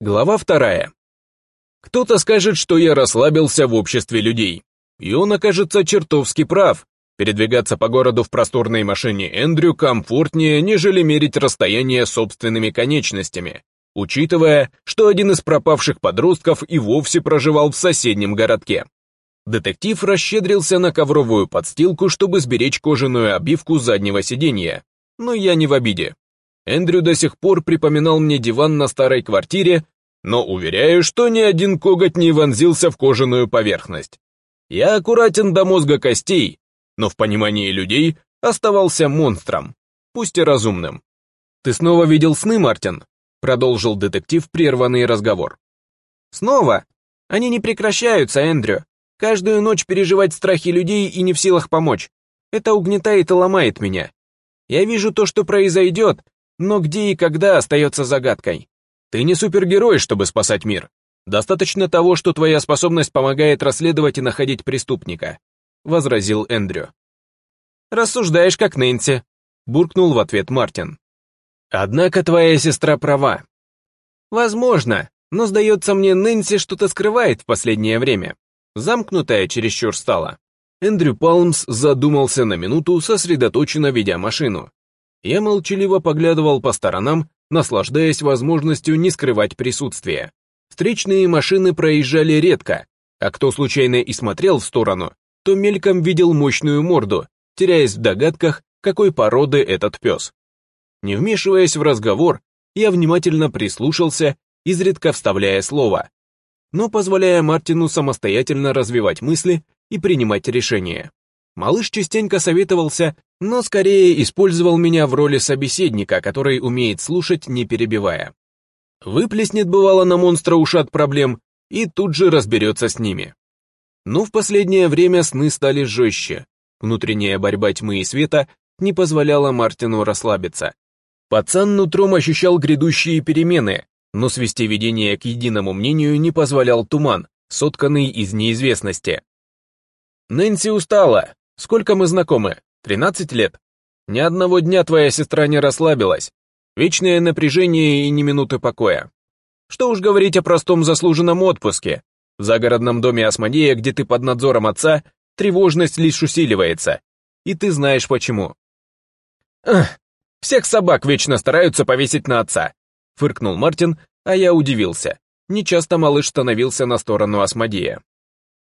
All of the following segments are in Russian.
Глава вторая. Кто-то скажет, что я расслабился в обществе людей. И он окажется чертовски прав. Передвигаться по городу в просторной машине Эндрю комфортнее, нежели мерить расстояние собственными конечностями, учитывая, что один из пропавших подростков и вовсе проживал в соседнем городке. Детектив расщедрился на ковровую подстилку, чтобы сберечь кожаную обивку заднего сиденья. Но я не в обиде. Эндрю до сих пор припоминал мне диван на старой квартире, но уверяю, что ни один коготь не вонзился в кожаную поверхность. Я аккуратен до мозга костей, но в понимании людей оставался монстром, пусть и разумным. «Ты снова видел сны, Мартин?» — продолжил детектив прерванный разговор. «Снова? Они не прекращаются, Эндрю. Каждую ночь переживать страхи людей и не в силах помочь. Это угнетает и ломает меня. Я вижу то, что произойдет, но где и когда остается загадкой. Ты не супергерой, чтобы спасать мир. Достаточно того, что твоя способность помогает расследовать и находить преступника», — возразил Эндрю. «Рассуждаешь, как Нэнси», — буркнул в ответ Мартин. «Однако твоя сестра права». «Возможно, но, сдается мне, Нэнси что-то скрывает в последнее время. Замкнутая чересчур стала». Эндрю Палмс задумался на минуту, сосредоточенно ведя машину. Я молчаливо поглядывал по сторонам, наслаждаясь возможностью не скрывать присутствие. Встречные машины проезжали редко, а кто случайно и смотрел в сторону, то мельком видел мощную морду, теряясь в догадках, какой породы этот пес. Не вмешиваясь в разговор, я внимательно прислушался, изредка вставляя слово, но позволяя Мартину самостоятельно развивать мысли и принимать решения. Малыш частенько советовался, но скорее использовал меня в роли собеседника, который умеет слушать, не перебивая. Выплеснет, бывало, на монстра ушат проблем и тут же разберется с ними. Но в последнее время сны стали жестче. Внутренняя борьба тьмы и света не позволяла Мартину расслабиться. Пацан нутром ощущал грядущие перемены, но свести видение к единому мнению не позволял туман, сотканный из неизвестности. Нэнси устала, Сколько мы знакомы? Тринадцать лет? Ни одного дня твоя сестра не расслабилась. Вечное напряжение и ни минуты покоя. Что уж говорить о простом заслуженном отпуске. В загородном доме Асмодея, где ты под надзором отца, тревожность лишь усиливается. И ты знаешь почему. «Ах, всех собак вечно стараются повесить на отца», — фыркнул Мартин, а я удивился. Нечасто малыш становился на сторону Асмодея.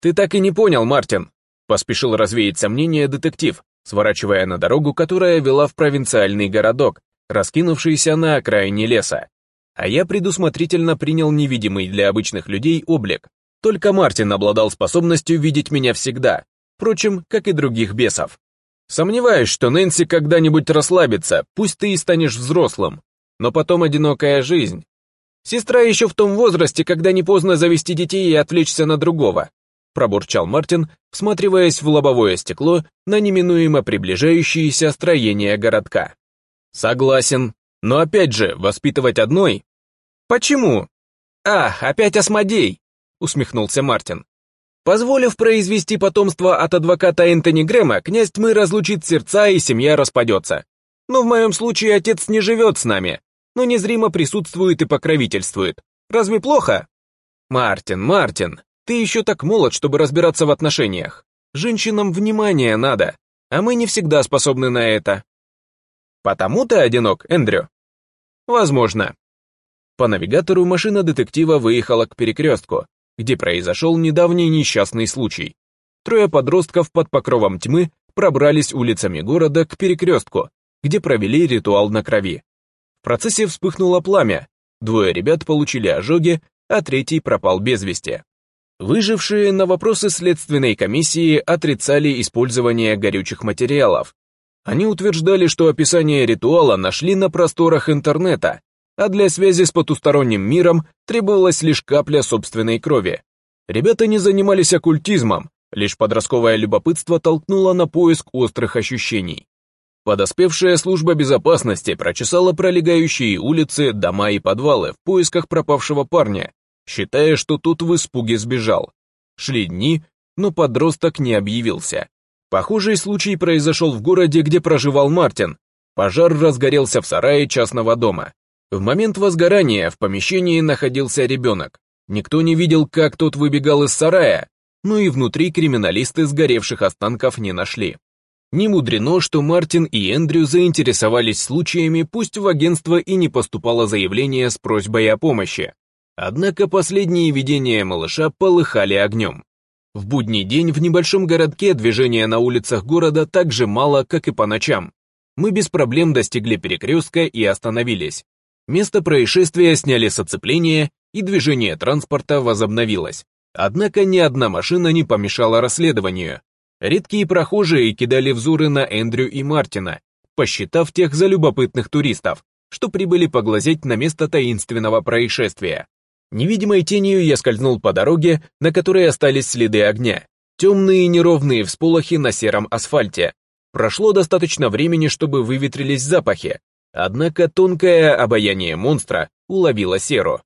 «Ты так и не понял, Мартин. Поспешил развеять сомнения детектив, сворачивая на дорогу, которая вела в провинциальный городок, раскинувшийся на окраине леса. А я предусмотрительно принял невидимый для обычных людей облик. Только Мартин обладал способностью видеть меня всегда, впрочем, как и других бесов. Сомневаюсь, что Нэнси когда-нибудь расслабится, пусть ты и станешь взрослым. Но потом одинокая жизнь. Сестра еще в том возрасте, когда не поздно завести детей и отвлечься на другого пробурчал Мартин, всматриваясь в лобовое стекло на неминуемо приближающееся строение городка. «Согласен. Но опять же, воспитывать одной?» «Почему?» «Ах, опять осмодей!» — усмехнулся Мартин. «Позволив произвести потомство от адвоката Энтони Грэма, князь тьмы разлучит сердца и семья распадется. Но в моем случае отец не живет с нами, но незримо присутствует и покровительствует. Разве плохо?» «Мартин, Мартин!» Ты еще так молод, чтобы разбираться в отношениях. Женщинам внимание надо, а мы не всегда способны на это. Потому ты одинок, Эндрю? Возможно. По навигатору машина детектива выехала к перекрестку, где произошел недавний несчастный случай. Трое подростков под покровом тьмы пробрались улицами города к перекрестку, где провели ритуал на крови. В процессе вспыхнуло пламя, двое ребят получили ожоги, а третий пропал без вести. Выжившие на вопросы Следственной комиссии отрицали использование горючих материалов. Они утверждали, что описание ритуала нашли на просторах интернета, а для связи с потусторонним миром требовалась лишь капля собственной крови. Ребята не занимались оккультизмом, лишь подростковое любопытство толкнуло на поиск острых ощущений. Подоспевшая служба безопасности прочесала пролегающие улицы, дома и подвалы в поисках пропавшего парня считая, что тот в испуге сбежал. Шли дни, но подросток не объявился. Похожий случай произошел в городе, где проживал Мартин. Пожар разгорелся в сарае частного дома. В момент возгорания в помещении находился ребенок. Никто не видел, как тот выбегал из сарая, но и внутри криминалисты сгоревших останков не нашли. Не мудрено, что Мартин и Эндрю заинтересовались случаями, пусть в агентство и не поступало заявление с просьбой о помощи. Однако последние видения малыша полыхали огнем. В будний день в небольшом городке движение на улицах города так же мало, как и по ночам. Мы без проблем достигли перекрестка и остановились. Место происшествия сняли с оцепления, и движение транспорта возобновилось. Однако ни одна машина не помешала расследованию. Редкие прохожие кидали взоры на Эндрю и Мартина, посчитав тех за любопытных туристов, что прибыли поглазеть на место таинственного происшествия. Невидимой тенью я скользнул по дороге, на которой остались следы огня. Темные неровные всполохи на сером асфальте. Прошло достаточно времени, чтобы выветрились запахи. Однако тонкое обаяние монстра уловило серу.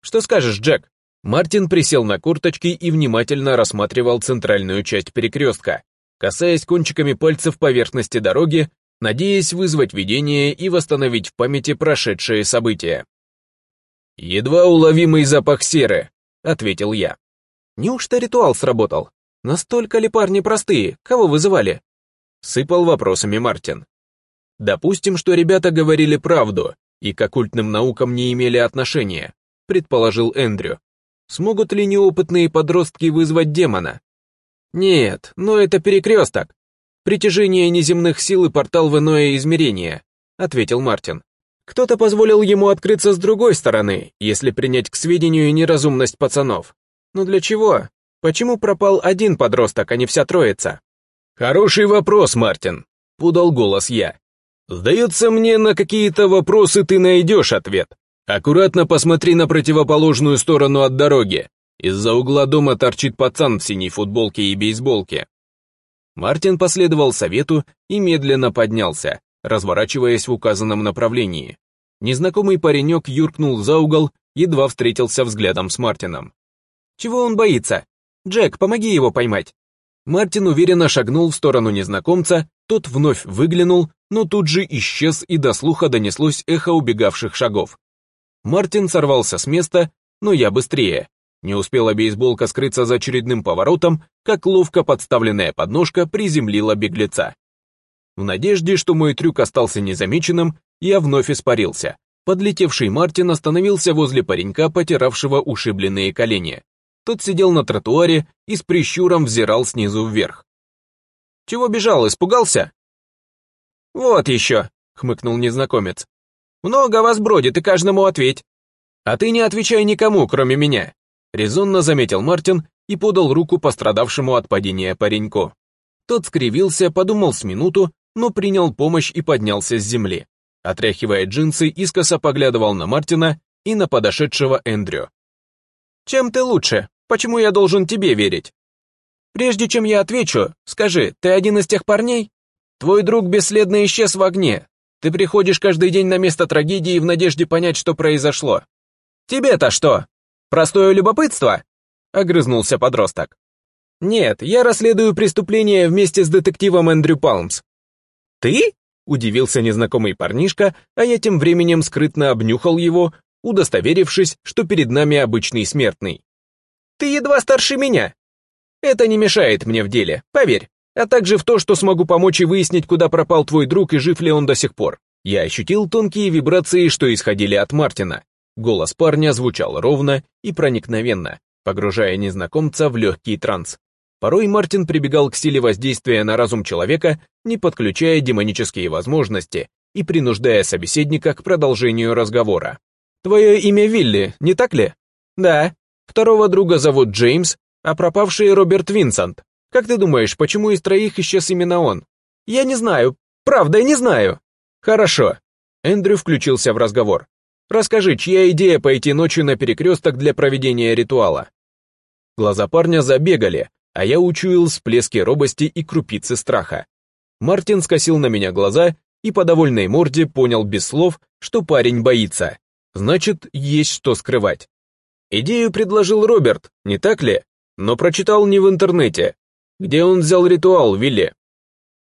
«Что скажешь, Джек?» Мартин присел на корточки и внимательно рассматривал центральную часть перекрестка, касаясь кончиками пальцев поверхности дороги, надеясь вызвать видение и восстановить в памяти прошедшие события. «Едва уловимый запах серы», — ответил я. «Неужто ритуал сработал? Настолько ли парни простые? Кого вызывали?» Сыпал вопросами Мартин. «Допустим, что ребята говорили правду и к оккультным наукам не имели отношения», — предположил Эндрю. «Смогут ли неопытные подростки вызвать демона?» «Нет, но это перекресток. Притяжение неземных сил и портал в иное измерение», — ответил Мартин. Кто-то позволил ему открыться с другой стороны, если принять к сведению неразумность пацанов. Но для чего? Почему пропал один подросток, а не вся троица? Хороший вопрос, Мартин, подал голос я. Сдается мне, на какие-то вопросы ты найдешь ответ. Аккуратно посмотри на противоположную сторону от дороги. Из-за угла дома торчит пацан в синей футболке и бейсболке. Мартин последовал совету и медленно поднялся разворачиваясь в указанном направлении. Незнакомый паренек юркнул за угол, едва встретился взглядом с Мартином. «Чего он боится? Джек, помоги его поймать!» Мартин уверенно шагнул в сторону незнакомца, тот вновь выглянул, но тут же исчез и до слуха донеслось эхо убегавших шагов. Мартин сорвался с места, но я быстрее. Не успела бейсболка скрыться за очередным поворотом, как ловко подставленная подножка приземлила беглеца. В надежде, что мой трюк остался незамеченным, я вновь испарился. Подлетевший Мартин остановился возле паренька, потиравшего ушибленные колени. Тот сидел на тротуаре и с прищуром взирал снизу вверх. «Чего бежал, испугался?» «Вот еще», — хмыкнул незнакомец. «Много вас бродит, и каждому ответь». «А ты не отвечай никому, кроме меня», — резонно заметил Мартин и подал руку пострадавшему от падения пареньку. Тот скривился, подумал с минуту, но принял помощь и поднялся с земли. Отряхивая джинсы, искоса поглядывал на Мартина и на подошедшего Эндрю. «Чем ты лучше? Почему я должен тебе верить?» «Прежде чем я отвечу, скажи, ты один из тех парней? Твой друг бесследно исчез в огне. Ты приходишь каждый день на место трагедии в надежде понять, что произошло. Тебе-то что? Простое любопытство?» — огрызнулся подросток. «Нет, я расследую преступление вместе с детективом Эндрю Палмс. «Ты?» — удивился незнакомый парнишка, а я тем временем скрытно обнюхал его, удостоверившись, что перед нами обычный смертный. «Ты едва старше меня!» «Это не мешает мне в деле, поверь, а также в то, что смогу помочь и выяснить, куда пропал твой друг и жив ли он до сих пор». Я ощутил тонкие вибрации, что исходили от Мартина. Голос парня звучал ровно и проникновенно, погружая незнакомца в легкий транс. Порой Мартин прибегал к силе воздействия на разум человека, не подключая демонические возможности и принуждая собеседника к продолжению разговора. «Твое имя Вилли, не так ли?» «Да. Второго друга зовут Джеймс, а пропавший Роберт Винсент. Как ты думаешь, почему из троих исчез именно он?» «Я не знаю. Правда, я не знаю». «Хорошо». Эндрю включился в разговор. «Расскажи, чья идея пойти ночью на перекресток для проведения ритуала?» Глаза парня забегали, а я учуял всплески робости и крупицы страха. Мартин скосил на меня глаза и по довольной морде понял без слов, что парень боится. Значит, есть что скрывать. Идею предложил Роберт, не так ли? Но прочитал не в интернете. Где он взял ритуал, Вилли?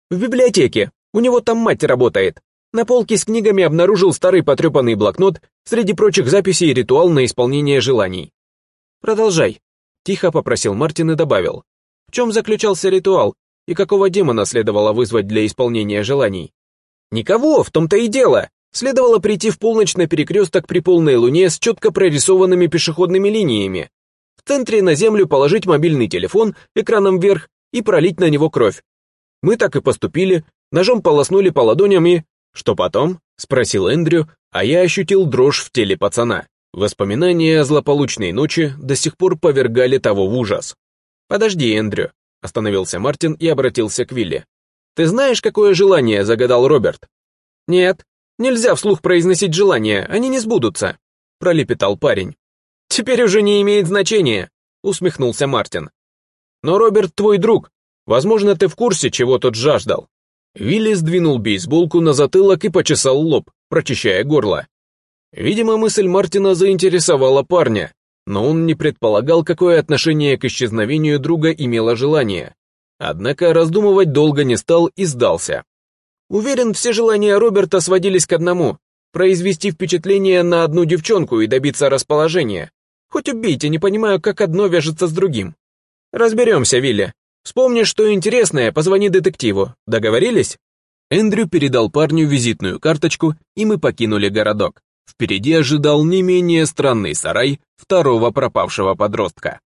В библиотеке. У него там мать работает. На полке с книгами обнаружил старый потрепанный блокнот, среди прочих записей ритуал на исполнение желаний. «Продолжай», — тихо попросил Мартин и добавил. В чем заключался ритуал и какого демона следовало вызвать для исполнения желаний? Никого, в том-то и дело. Следовало прийти в полночь на перекресток при полной луне с четко прорисованными пешеходными линиями. В центре на землю положить мобильный телефон экраном вверх и пролить на него кровь. Мы так и поступили, ножом полоснули по ладоням и... «Что потом?» — спросил Эндрю, а я ощутил дрожь в теле пацана. Воспоминания о злополучной ночи до сих пор повергали того в ужас. «Подожди, Эндрю», — остановился Мартин и обратился к Вилли. «Ты знаешь, какое желание?» — загадал Роберт. «Нет, нельзя вслух произносить желания, они не сбудутся», — пролепетал парень. «Теперь уже не имеет значения», — усмехнулся Мартин. «Но Роберт твой друг. Возможно, ты в курсе, чего тот жаждал». Вилли сдвинул бейсболку на затылок и почесал лоб, прочищая горло. Видимо, мысль Мартина заинтересовала парня, но он не предполагал, какое отношение к исчезновению друга имело желание. Однако раздумывать долго не стал и сдался. Уверен, все желания Роберта сводились к одному – произвести впечатление на одну девчонку и добиться расположения. Хоть убейте, не понимаю, как одно вяжется с другим. Разберемся, Вилли. Вспомни, что интересное, позвони детективу. Договорились? Эндрю передал парню визитную карточку, и мы покинули городок. Впереди ожидал не менее странный сарай второго пропавшего подростка.